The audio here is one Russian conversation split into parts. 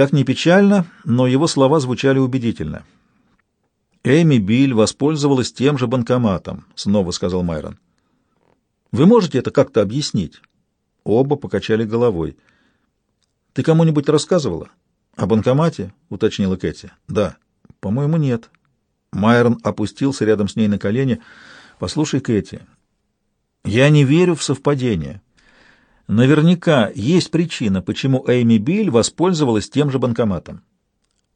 Как ни печально, но его слова звучали убедительно. «Эми Биль воспользовалась тем же банкоматом», — снова сказал Майрон. «Вы можете это как-то объяснить?» Оба покачали головой. «Ты кому-нибудь рассказывала?» «О банкомате?» — уточнила Кэти. «Да». «По-моему, нет». Майрон опустился рядом с ней на колени. «Послушай, Кэти, я не верю в совпадение. Наверняка есть причина, почему Эйми Биль воспользовалась тем же банкоматом.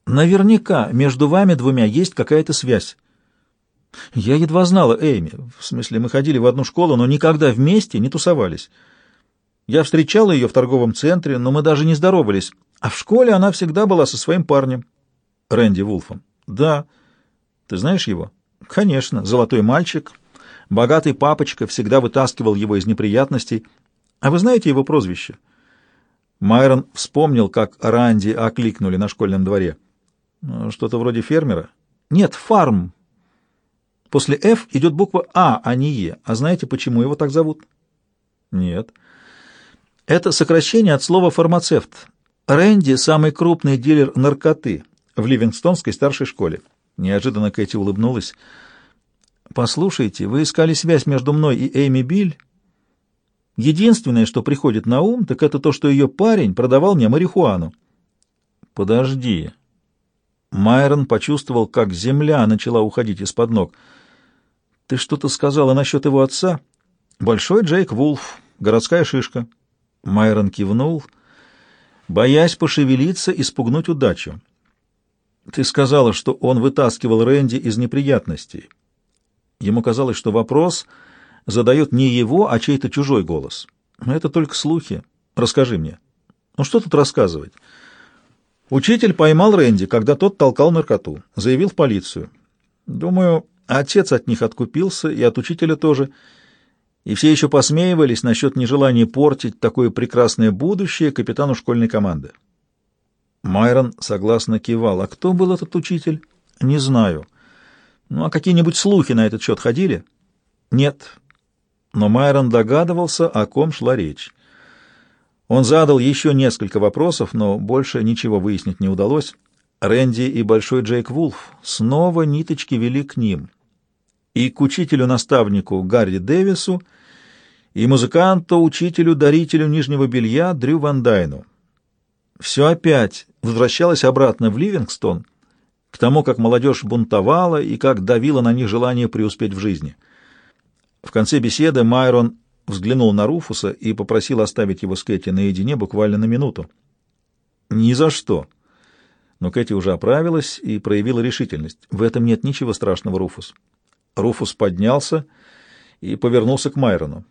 Наверняка между вами двумя есть какая-то связь. Я едва знала Эйми. В смысле, мы ходили в одну школу, но никогда вместе не тусовались. Я встречала ее в торговом центре, но мы даже не здоровались. А в школе она всегда была со своим парнем. Рэнди Вулфом. Да. Ты знаешь его? Конечно. Золотой мальчик. Богатый папочка всегда вытаскивал его из неприятностей. А вы знаете его прозвище? Майрон вспомнил, как Ранди окликнули на школьном дворе. Ну, что-то вроде фермера? Нет, фарм. После «Ф» идет буква «А», а не «Е». А знаете, почему его так зовут? Нет. Это сокращение от слова «фармацевт». Рэнди — самый крупный дилер наркоты в Ливингстонской старшей школе. Неожиданно Кэти улыбнулась. «Послушайте, вы искали связь между мной и Эйми Биль? Единственное, что приходит на ум, так это то, что ее парень продавал мне марихуану». «Подожди». Майрон почувствовал, как земля начала уходить из-под ног. «Ты что-то сказала насчет его отца?» «Большой Джейк Вулф, городская шишка». Майрон кивнул, боясь пошевелиться и спугнуть удачу. «Ты сказала, что он вытаскивал Рэнди из неприятностей». Ему казалось, что вопрос задает не его, а чей-то чужой голос. Это только слухи. Расскажи мне. Ну что тут рассказывать? Учитель поймал Рэнди, когда тот толкал наркоту. Заявил в полицию. Думаю, отец от них откупился, и от учителя тоже — и все еще посмеивались насчет нежелания портить такое прекрасное будущее капитану школьной команды. Майрон согласно кивал. «А кто был этот учитель?» «Не знаю». «Ну, а какие-нибудь слухи на этот счет ходили?» «Нет». Но Майрон догадывался, о ком шла речь. Он задал еще несколько вопросов, но больше ничего выяснить не удалось. Рэнди и Большой Джейк Вулф снова ниточки вели к ним. И к учителю-наставнику Гарри Дэвису, и музыканту-учителю-дарителю нижнего белья Дрю Ван Дайну. Все опять возвращалось обратно в Ливингстон, к тому, как молодежь бунтовала и как давила на них желание преуспеть в жизни. В конце беседы Майрон взглянул на Руфуса и попросил оставить его с Кэти наедине буквально на минуту. «Ни за что!» Но Кэти уже оправилась и проявила решительность. «В этом нет ничего страшного, Руфус». Руфус поднялся и повернулся к Майрону.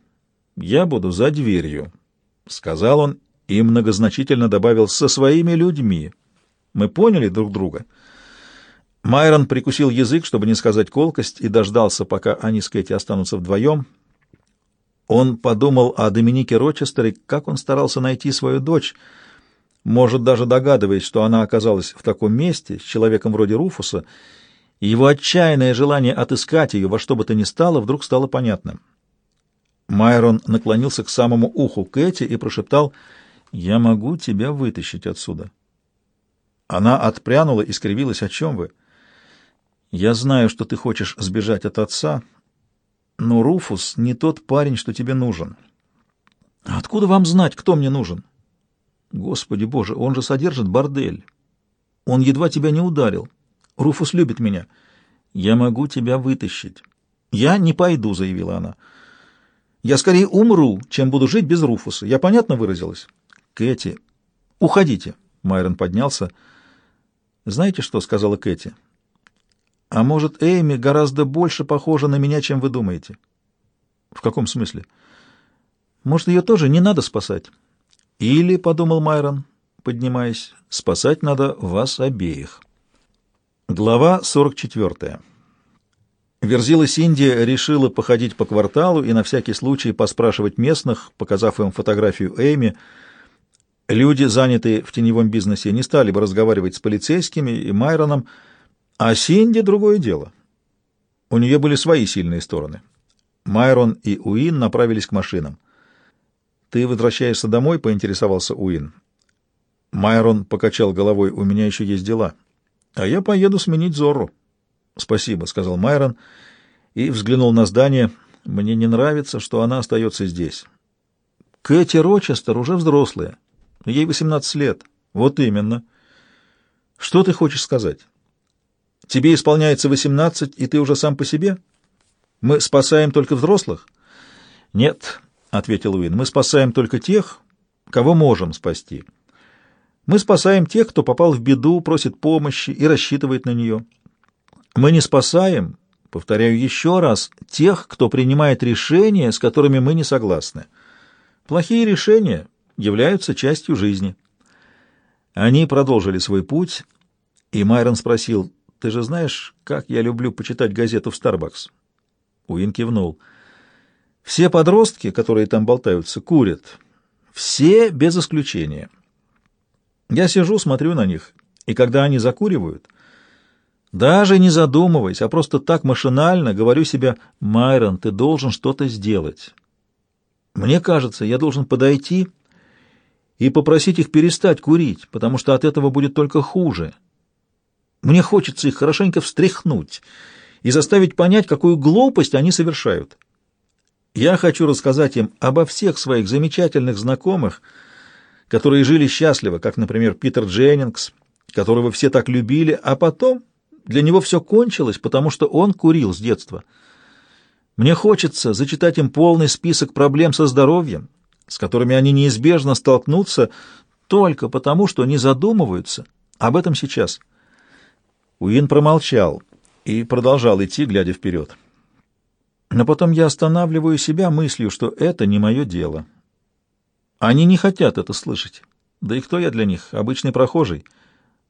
«Я буду за дверью», — сказал он и многозначительно добавил «со своими людьми». «Мы поняли друг друга?» Майрон прикусил язык, чтобы не сказать колкость, и дождался, пока они с Кэти останутся вдвоем. Он подумал о Доминике Рочестере, как он старался найти свою дочь, может, даже догадываясь, что она оказалась в таком месте, с человеком вроде Руфуса, и его отчаянное желание отыскать ее во что бы то ни стало вдруг стало понятным. Майрон наклонился к самому уху Кэти и прошептал «Я могу тебя вытащить отсюда». Она отпрянула и скривилась «О чем вы?» «Я знаю, что ты хочешь сбежать от отца, но Руфус не тот парень, что тебе нужен». «Откуда вам знать, кто мне нужен?» «Господи Боже, он же содержит бордель. Он едва тебя не ударил. Руфус любит меня. Я могу тебя вытащить». «Я не пойду», — заявила она. Я скорее умру, чем буду жить без Руфуса. Я понятно выразилась? Кэти, уходите. Майрон поднялся. Знаете что, сказала Кэти? А может, Эйми гораздо больше похожа на меня, чем вы думаете? В каком смысле? Может, ее тоже не надо спасать? Или, подумал Майрон, поднимаясь, спасать надо вас обеих. Глава сорок четвертая. Верзила Синди решила походить по кварталу и на всякий случай поспрашивать местных, показав им фотографию Эйми. Люди, занятые в теневом бизнесе, не стали бы разговаривать с полицейскими и Майроном, а Синди — другое дело. У нее были свои сильные стороны. Майрон и Уин направились к машинам. «Ты возвращаешься домой?» — поинтересовался Уин. Майрон покачал головой. «У меня еще есть дела. А я поеду сменить Зору». «Спасибо», — сказал Майрон и взглянул на здание. «Мне не нравится, что она остается здесь». «Кэти Рочестер уже взрослая. Ей 18 лет». «Вот именно». «Что ты хочешь сказать?» «Тебе исполняется 18, и ты уже сам по себе? Мы спасаем только взрослых?» «Нет», — ответил Уин, — «мы спасаем только тех, кого можем спасти. Мы спасаем тех, кто попал в беду, просит помощи и рассчитывает на нее. Мы не спасаем, повторяю еще раз, тех, кто принимает решения, с которыми мы не согласны. Плохие решения являются частью жизни. Они продолжили свой путь, и Майрон спросил, «Ты же знаешь, как я люблю почитать газету в Старбакс?» Уин кивнул. «Все подростки, которые там болтаются, курят. Все без исключения. Я сижу, смотрю на них, и когда они закуривают, даже не задумываясь, а просто так машинально говорю себе, «Майрон, ты должен что-то сделать». Мне кажется, я должен подойти и попросить их перестать курить, потому что от этого будет только хуже. Мне хочется их хорошенько встряхнуть и заставить понять, какую глупость они совершают. Я хочу рассказать им обо всех своих замечательных знакомых, которые жили счастливо, как, например, Питер Дженнингс, которого все так любили, а потом для него все кончилось, потому что он курил с детства. Мне хочется зачитать им полный список проблем со здоровьем, с которыми они неизбежно столкнутся только потому, что не задумываются об этом сейчас. Уин промолчал и продолжал идти, глядя вперед. Но потом я останавливаю себя мыслью, что это не мое дело. Они не хотят это слышать. Да и кто я для них? Обычный прохожий.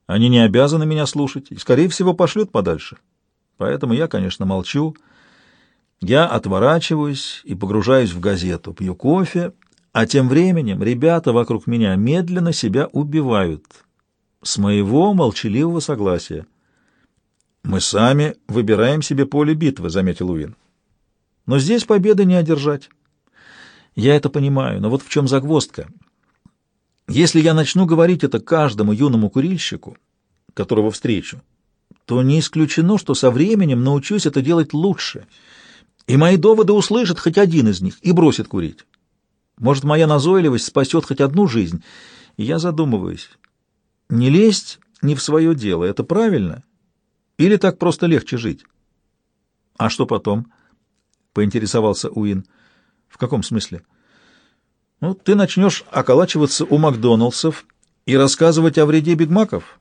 Они не обязаны меня слушать и, скорее всего, пошлют подальше. Поэтому я, конечно, молчу. Я отворачиваюсь и погружаюсь в газету, пью кофе, а тем временем ребята вокруг меня медленно себя убивают. С моего молчаливого согласия. «Мы сами выбираем себе поле битвы», — заметил Уин. Но здесь победы не одержать. Я это понимаю, но вот в чем загвоздка. Если я начну говорить это каждому юному курильщику, которого встречу, то не исключено, что со временем научусь это делать лучше, и мои доводы услышит хоть один из них и бросит курить. Может, моя назойливость спасет хоть одну жизнь, и я задумываюсь. Не лезть не в свое дело, это правильно? Или так просто легче жить? А что потом? — поинтересовался Уин. В каком смысле? Ну, ты начнешь околачиваться у Макдоналдсов и рассказывать о вреде бигмаков.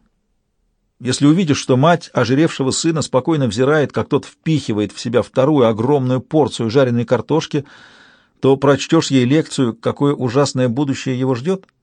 Если увидишь, что мать ожиревшего сына спокойно взирает, как тот впихивает в себя вторую огромную порцию жареной картошки, то прочтешь ей лекцию, какое ужасное будущее его ждет —